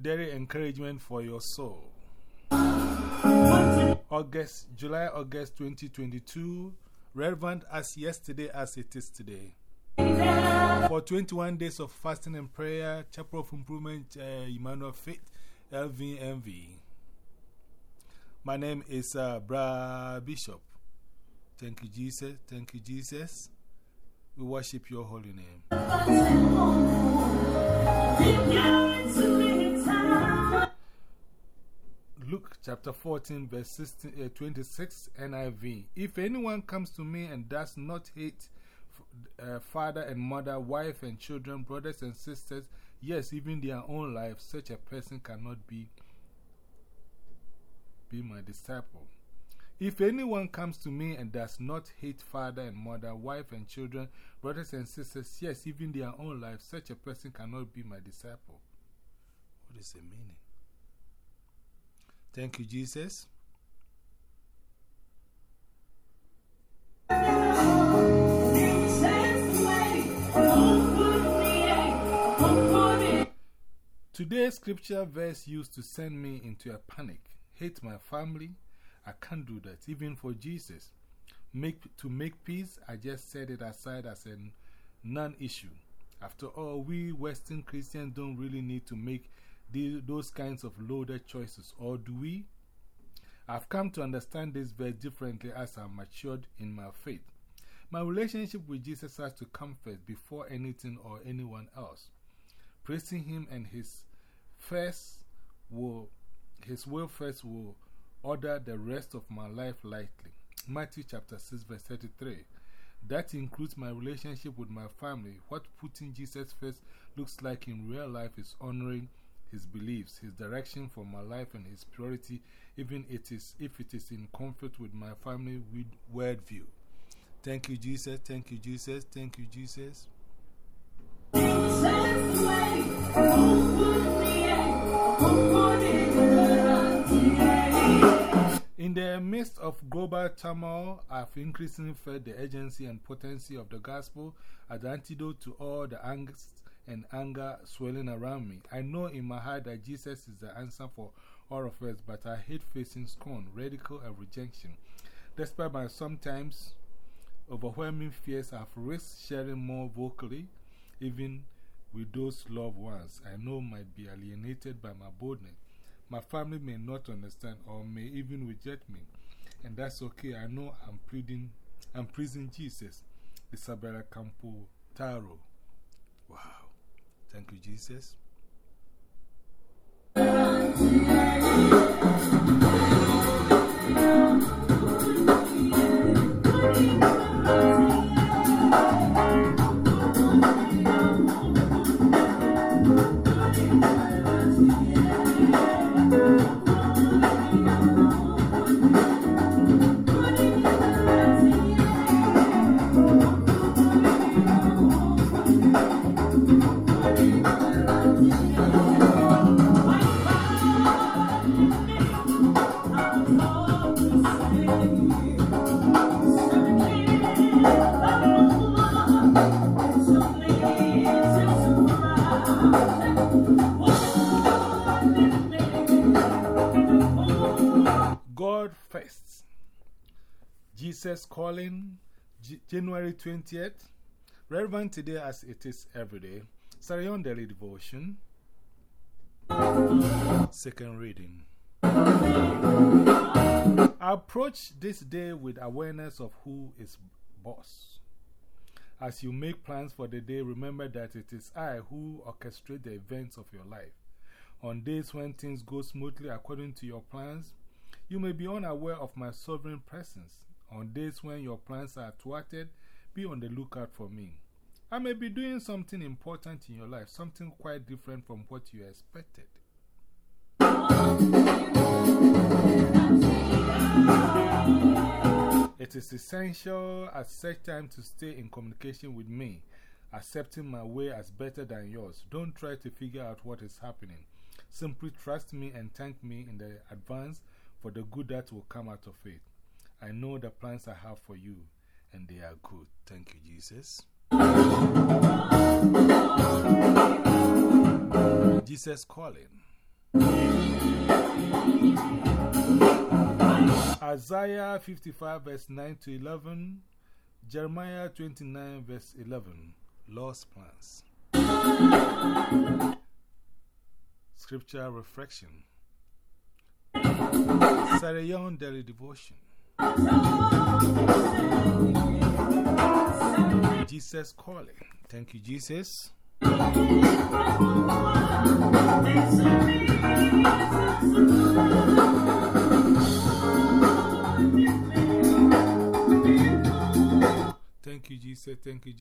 Daily encouragement for your soul. August, July, August 2022, relevant as yesterday as it is today. For 21 days of fasting and prayer, Chapel of Improvement, uh, Emmanuel Faith, LVMV. My name is uh, Bra Bishop. Thank you, Jesus. Thank you, Jesus. We worship your holy name. Luke chapter 14, verse 16, uh, 26 NIV. If anyone comes to me and does not hate uh, father and mother, wife and children, brothers and sisters, yes, even their own life, such a person cannot be, be my disciple. If anyone comes to me and does not hate father and mother, wife and children, brothers and sisters, yes, even their own life, such a person cannot be my disciple. What is the meaning? Thank you, Jesus. Today's scripture verse used to send me into a panic. Hate my family? I can't do that, even for Jesus. Make, to make peace, I just set it aside as a non issue. After all, we Western Christians don't really need to make the, those kinds of loaded choices, or do we? I've come to understand this very differently as I matured in my faith. My relationship with Jesus has to come first before anything or anyone else. Praising Him and His first will, His will first will order the rest of my life lightly. Matthew chapter 6, verse 33. That includes my relationship with my family. What putting Jesus first looks like in real life is honoring his beliefs, his direction for my life, and his purity, even it is, if it is in conflict with my family with worldview. Thank you, Jesus. Thank you, Jesus. Thank you, Jesus. In the midst of global turmoil, I've increasingly felt the urgency and potency of the gospel as the antidote to all the angst and anger swelling around me. I know in my heart that Jesus is the answer for all of us, but I hate facing scorn, ridicule, and rejection. Despite my sometimes overwhelming fears, I've risked sharing more vocally, even with those loved ones I know might be alienated by my boldness. My family may not understand or may even reject me, and that's okay. I know I'm pleading, I'm praising Jesus. Isabella Campo Taro. Wow. Thank you, Jesus. Jesus calling, J January 20th. Relevant today as it is every day. Sarah Daily Devotion. Second reading. Approach this day with awareness of who is boss. As you make plans for the day, remember that it is I who orchestrate the events of your life. On days when things go smoothly according to your plans, you may be unaware of my sovereign presence. On days when your plans are thwarted, be on the lookout for me. I may be doing something important in your life, something quite different from what you expected. It is essential at such time to stay in communication with me, accepting my way as better than yours. Don't try to figure out what is happening. Simply trust me and thank me in the advance for the good that will come out of it. I know the plans I have for you, and they are good. Thank you, Jesus. Jesus calling. Isaiah 55 verse 9 to 11, Jeremiah 29 verse 11, Lost Plans. Scripture Reflection. Sarah Young Daily Devotion. Jesus calling. Thank you, Jesus. Thank you, Jesus. Thank you,